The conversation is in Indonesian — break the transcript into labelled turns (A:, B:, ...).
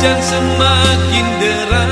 A: Hujan semakin deras.